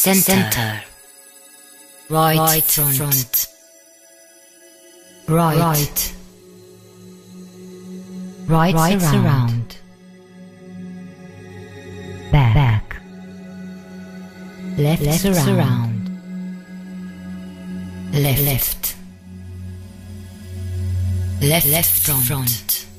center, right, right front, front. right, right, right, right surround, back, back. left, left surround, surround. left, left, left, left front. front.